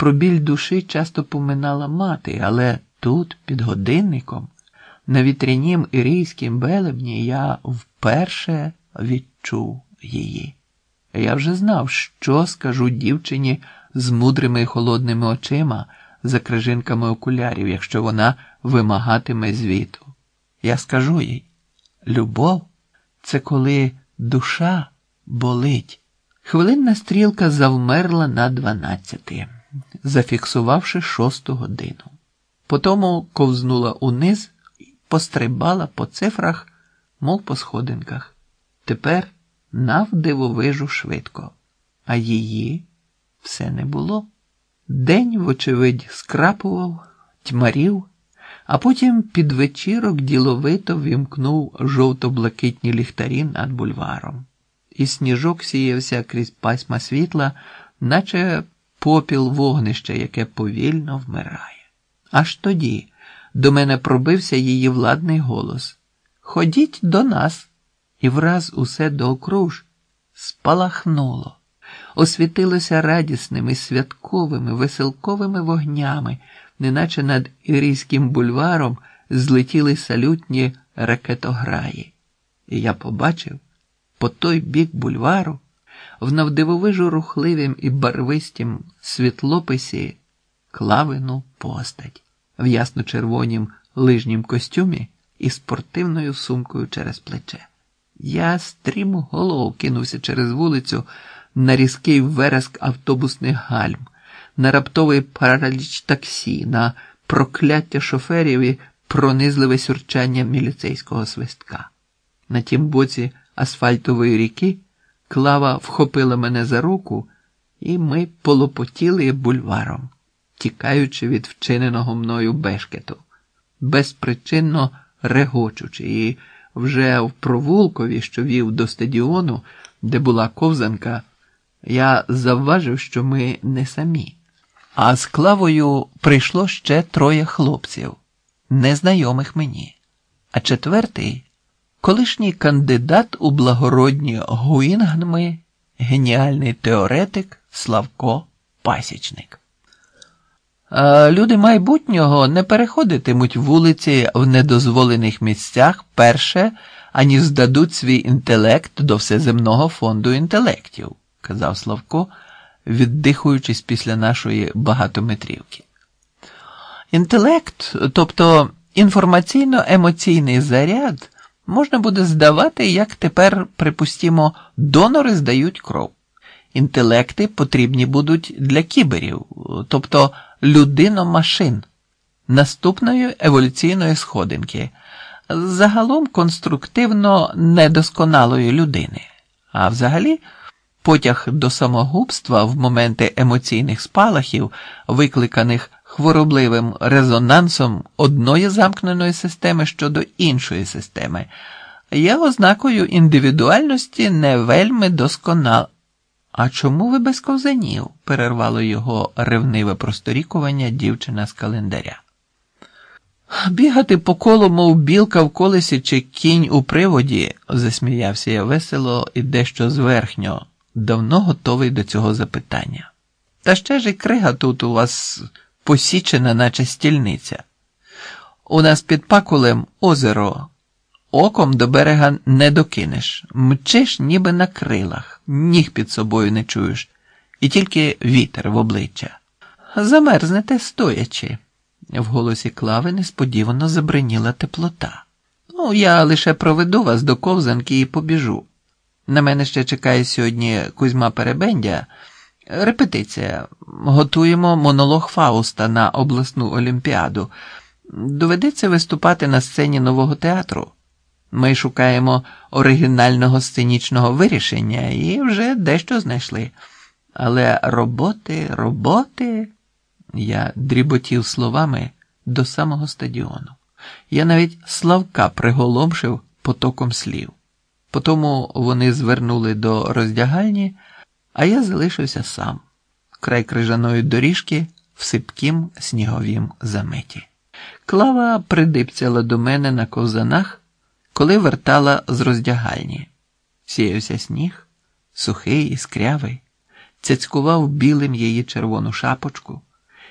Про біль душі часто поминала мати, але тут, під годинником, на вітрянім ірійськім белебні, я вперше відчув її. Я вже знав, що скажу дівчині з мудрими і холодними очима за крижинками окулярів, якщо вона вимагатиме звіту. Я скажу їй: любов це коли душа болить. Хвилинна стрілка завмерла на дванадцяти, зафіксувавши шосту годину. Потому ковзнула униз і пострибала по цифрах, мов по сходинках. Тепер навдивовижу швидко, а її все не було. День, вочевидь, скрапував, тьмарів, а потім під вечірок діловито вімкнув жовто-блакитні ліхтарі над бульваром, і сніжок сіявся крізь пасьма світла, наче попіл вогнища, яке повільно вмирає. Аж тоді до мене пробився її владний голос Ходіть до нас. І враз усе доокруж спалахнуло, освітилося радісними, святковими, веселковими вогнями, неначе над Ірійським бульваром злетіли салютні ракетограї. І я побачив по той бік бульвару, в навдивовижу рухливім і барвистім світлописі клавину постать в ясно-червонім лижнім костюмі і спортивною сумкою через плече. Я стрім голов кинувся через вулицю на різкий вереск автобусних гальм, на раптовий параліч таксі, на прокляття шоферів і пронизливе сюрчання міліцейського свистка. На тім боці асфальтової ріки клава вхопила мене за руку, і ми полопотіли бульваром, тікаючи від вчиненого мною бешкету, безпричинно регочучи. і вже в провулкові, що вів до стадіону, де була ковзанка, я завважив, що ми не самі. А з клавою прийшло ще троє хлопців, незнайомих мені. А четвертий колишній кандидат у благородні Гуінгнми, геніальний теоретик Славко Пасічник. Люди майбутнього не переходитимуть вулиці в недозволених місцях перше, ані здадуть свій інтелект до всеземного фонду інтелектів, казав Славко, віддихуючись після нашої багатометрівки. Інтелект, тобто інформаційно-емоційний заряд, можна буде здавати, як тепер, припустімо, донори здають кров. Інтелекти потрібні будуть для кіберів, тобто людино-машин, наступної еволюційної сходинки, загалом конструктивно недосконалої людини. А взагалі, потяг до самогубства в моменти емоційних спалахів, викликаних хворобливим резонансом одної замкненої системи щодо іншої системи, є ознакою індивідуальності не вельми досконал. А чому ви без ковзанів? перервало його ревниве просторікування дівчина з календаря. Бігати по колу, мов білка в колесі чи кінь у приводі, засміявся я весело і дещо зверхньо, давно готовий до цього запитання. Та ще ж і крига тут у вас посічена, наче стільниця. У нас під пакулем озеро, оком до берега не докинеш, мчиш, ніби на крилах, ніг під собою не чуєш, і тільки вітер в обличчя. Замерзнете стоячи. В голосі клави несподівано забриніла теплота. Ну, я лише проведу вас до ковзанки і побіжу. На мене ще чекає сьогодні Кузьма Перебендя. Репетиція. Готуємо монолог Фауста на обласну олімпіаду. Доведеться виступати на сцені нового театру. Ми шукаємо оригінального сценічного вирішення і вже дещо знайшли. Але роботи, роботи. Я дріботів словами до самого стадіону. Я навіть Славка приголомшив потоком слів. Потому вони звернули до роздягальні, а я залишився сам, край крижаної доріжки в сипкім сніговім заметі. Клава придипцяла до мене на ковзанах, коли вертала з роздягальні. Сіявся сніг, сухий і скрявий, цяцькував білим її червону шапочку.